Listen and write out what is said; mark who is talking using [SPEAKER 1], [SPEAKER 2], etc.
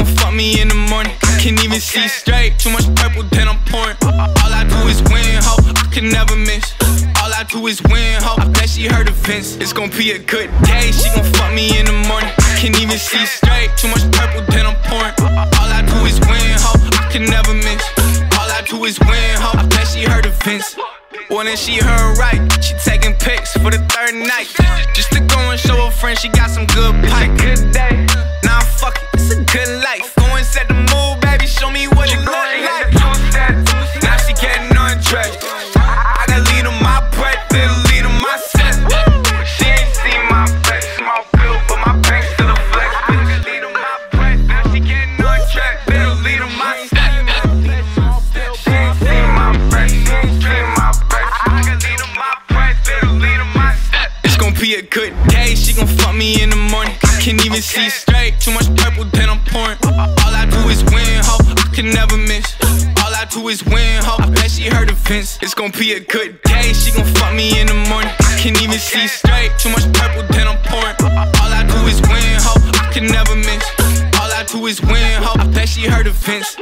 [SPEAKER 1] gon' fuck me in the morning. Can't even see straight. Too much purple, then I'm pouring. All I do is win, ho. I can never miss. All I do is win, ho. I bet she heard of Vince. It's gon' be a good day. She gon' fuck me in the morning. Can't even see straight. Too much purple, then I'm pouring. All I do is win, ho. I can never miss. All I do is win, ho. I bet she heard of Vince. Well, then she heard right. She taking pics for the third night. Just to go and show her friend she got some good pipe. Good day. A good day. She gon' fuck me in the morning. I can't even see straight. Too much purple, then I'm pouring. All I do is win, ho. I can never miss. All I do is win, ho. I bet she heard of Vince. It's gon' be a good day. She gon' fuck me in the morning. I can't even see straight. Too much purple, then I'm pouring. All I do is win, ho. I can never miss. All I do is win, ho. I bet she heard of Vince.